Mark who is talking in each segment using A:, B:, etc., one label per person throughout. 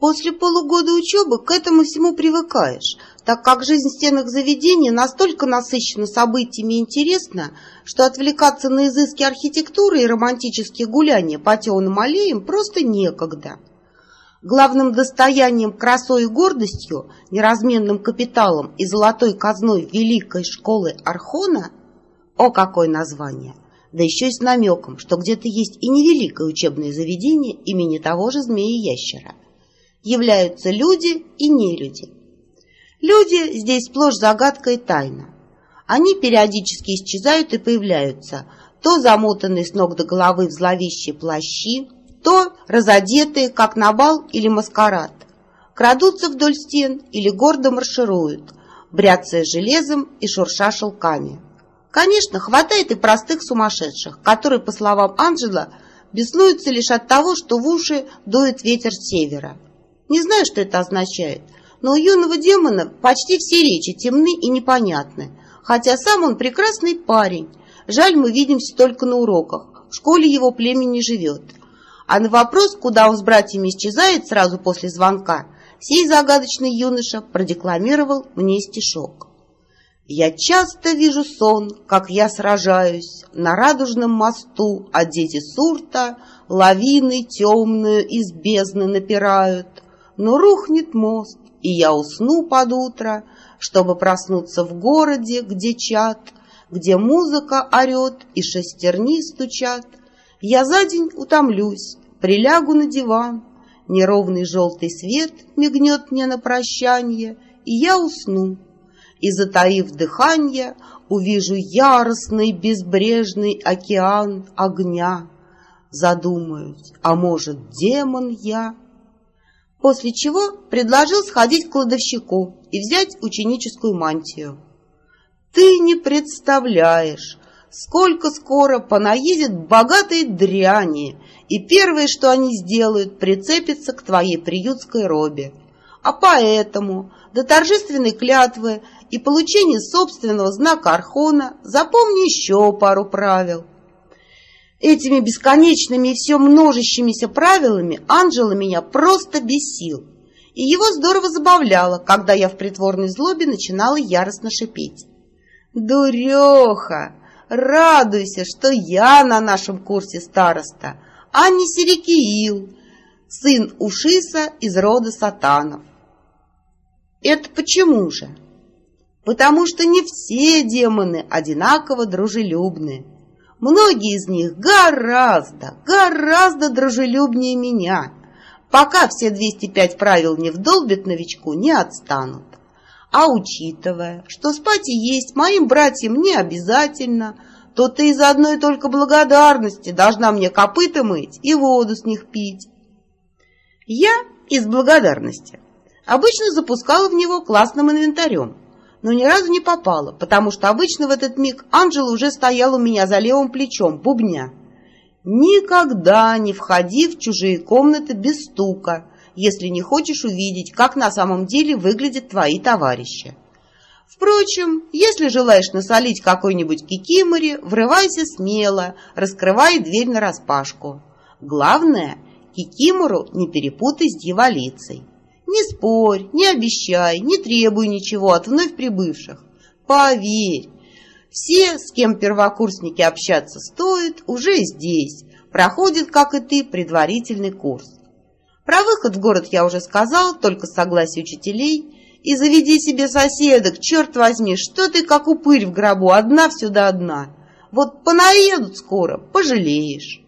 A: После полугода учебы к этому всему привыкаешь, так как жизнь в стенах заведения настолько насыщена событиями и интересна, что отвлекаться на изыски архитектуры и романтические гуляния по темным аллеям просто некогда. Главным достоянием, красой и гордостью, неразменным капиталом и золотой казной великой школы Архона, о какое название, да еще и с намеком, что где-то есть и невеликое учебное заведение имени того же змеи-ящера, являются люди и нелюди. Люди здесь сплошь загадка и тайна. Они периодически исчезают и появляются, то замотанные с ног до головы в зловещие плащи, то разодетые, как на бал или маскарад, крадутся вдоль стен или гордо маршируют, бряцая железом и шурша шелками. Конечно, хватает и простых сумасшедших, которые, по словам Анджела, беснуются лишь от того, что в уши дует ветер с севера. Не знаю, что это означает, но у юного демона почти все речи темны и непонятны, хотя сам он прекрасный парень. Жаль, мы видимся только на уроках, в школе его племя не живет. А на вопрос, куда он с братьями исчезает сразу после звонка, сей загадочный юноша продекламировал мне стишок. Я часто вижу сон, как я сражаюсь На радужном мосту, а дети сурта Лавины темную из бездны напирают. Но рухнет мост, и я усну под утро, Чтобы проснуться в городе, где чат, Где музыка орет и шестерни стучат. Я за день утомлюсь, Прилягу на диван, неровный желтый свет мигнет мне на прощанье, и я усну. И, затаив дыхание, увижу яростный безбрежный океан огня. Задумаюсь, а может, демон я? После чего предложил сходить к кладовщику и взять ученическую мантию. Ты не представляешь, сколько скоро понаедет богатой дряни, и первое, что они сделают, прицепится к твоей приютской робе. А поэтому до торжественной клятвы и получения собственного знака Архона запомни еще пару правил. Этими бесконечными и все множащимися правилами Анжела меня просто бесил. И его здорово забавляло, когда я в притворной злобе начинала яростно шипеть. «Дуреха! Радуйся, что я на нашем курсе староста, а не Серикиил, сын Ушиса из рода сатанов. Это почему же? Потому что не все демоны одинаково дружелюбны. Многие из них гораздо, гораздо дружелюбнее меня. Пока все 205 правил не вдолбят новичку, не отстанут. А учитывая, что спать и есть моим братьям не обязательно, то ты из одной только благодарности должна мне копыта мыть и воду с них пить. Я из благодарности обычно запускала в него классным инвентарем, но ни разу не попала, потому что обычно в этот миг Анжела уже стоял у меня за левым плечом, бубня. Никогда не входи в чужие комнаты без стука, если не хочешь увидеть, как на самом деле выглядят твои товарищи. Впрочем, если желаешь насолить какой-нибудь кикиморе, врывайся смело, раскрывай дверь нараспашку. Главное, кикимору не перепутай с дьяволицей. Не спорь, не обещай, не требуй ничего от вновь прибывших. Поверь, все, с кем первокурсники общаться стоит, уже здесь, проходят, как и ты, предварительный курс. Про выход в город я уже сказал, только с согласия учителей. И заведи себе соседок, черт возьми, что ты как упырь в гробу, одна все да одна. Вот понаедут скоро, пожалеешь.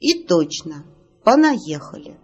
A: И точно, понаехали.